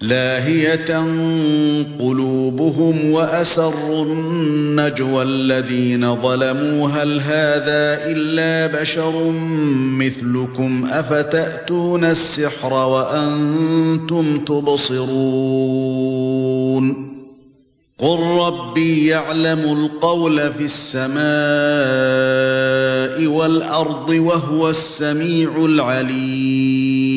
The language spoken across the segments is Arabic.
لاهية قلوبهم وأسروا النجوى الذين ظلموا هل هذا إلا بشر مثلكم أفتأتون السحر وأنتم تبصرون قل ربي يعلم القول في السماء والأرض وهو السميع العليم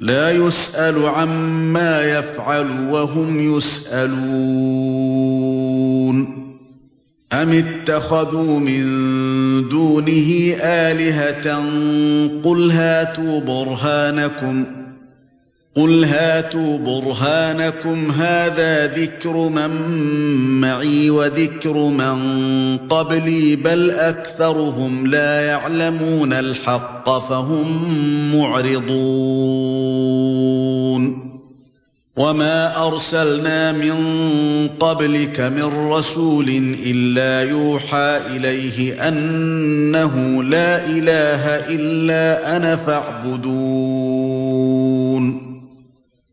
لا يسأل عما يفعل وهم يسألون. أم اتخذوا من دونه آلهة؟ قل هاتوا برهانكم. قل هاتوا برهانكم هذا ذكر من معي وذكر من قبلي بل اكثرهم لا يعلمون الحق فهم معرضون وما ارسلنا من قبلك من رسول الا يوحى اليه انه لا اله الا أنا فاعبدون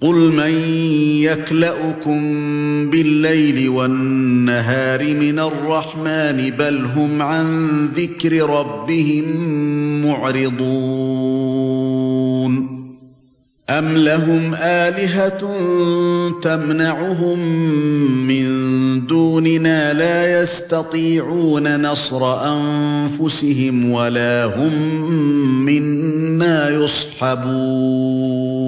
قل من يكلاكم بالليل والنهار من الرحمن بل هم عن ذكر ربهم معرضون ام لهم الهه تمنعهم من دوننا لا يستطيعون نصر انفسهم ولا هم منا يصحبون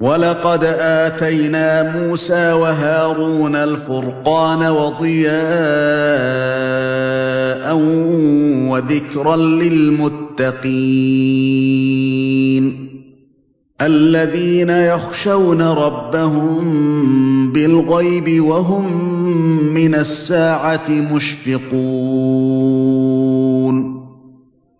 ولقد اتينا موسى وهارون الفرقان وضياء وذكرا للمتقين الذين يخشون ربهم بالغيب وهم من الساعة مشفقون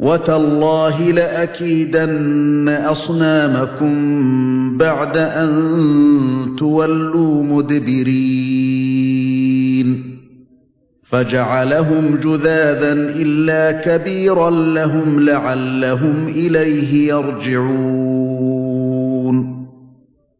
وتالله لاكيدن اصنامكم بعد ان تولوا مدبرين فجعلهم جذاذا الا كبيرا لهم لعلهم اليه يرجعون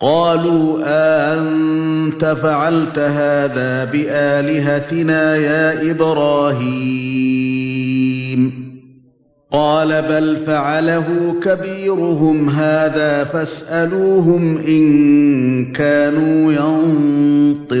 قالوا أأنت فعلت هذا بآلهتنا يا إبراهيم. قال بل فعله كبيرهم هذا فاسألوهم إن كانوا ينطقون.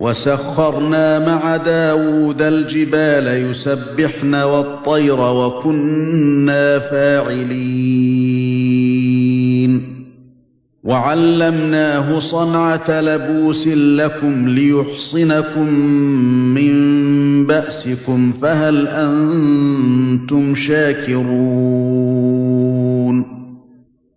وسخرنا مع داود الجبال يسبحن والطير وكنا فاعلين. وعلمناه صنعة لبوس لكم ليحصنكم من بأسكم فهل أنتم شاكرون؟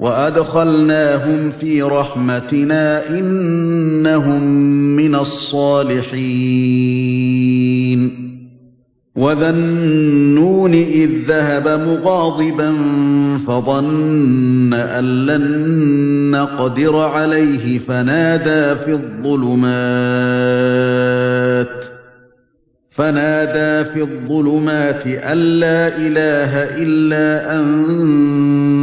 وأدخلناهم في رحمتنا إنهم من الصالحين. وذا النون إذ ذهب مغاضبا فظن أن لن نقدر عليه فنادى في الظلمات فنادى في الظلمات أن لا إله إلا أنت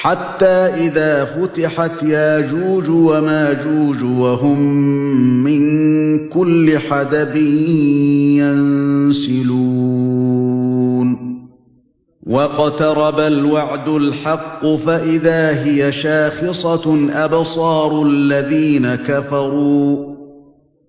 حتى إذا فتحت ياجوج وماجوج وهم من كل حدب ينسلون. واقترب الوعد الحق فإذا هي شاخصة أبصار الذين كفروا.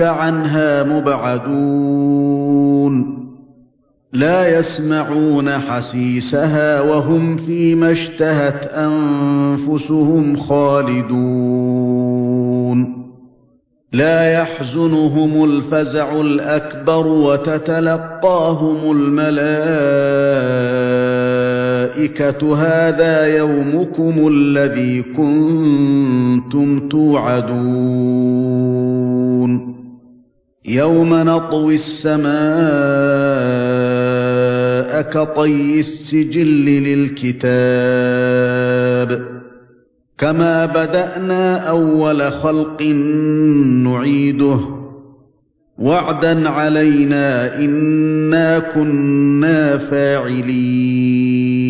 عنها مبعدون. لا يسمعون حسيسها وهم فيما اشتهت أنفسهم خالدون. لا يحزنهم الفزع الأكبر وتتلقاهم الملائكة. هذا يومكم الذي كنتم توعدون. يوم نطوي السماء كطي السجل للكتاب. كما بدأنا أول خلق نعيده. وعدا علينا إنا كنا فاعلين.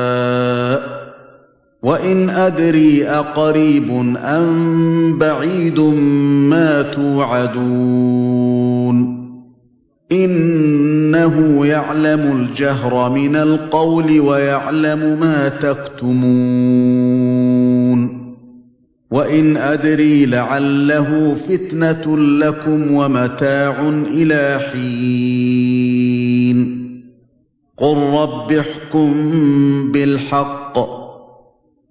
وان ادري اقريب ام بعيد ما توعدون انه يعلم الجهر من القول ويعلم ما تكتمون وان ادري لعله فتنه لكم ومتاع إلى حين قل رب احكم بالحق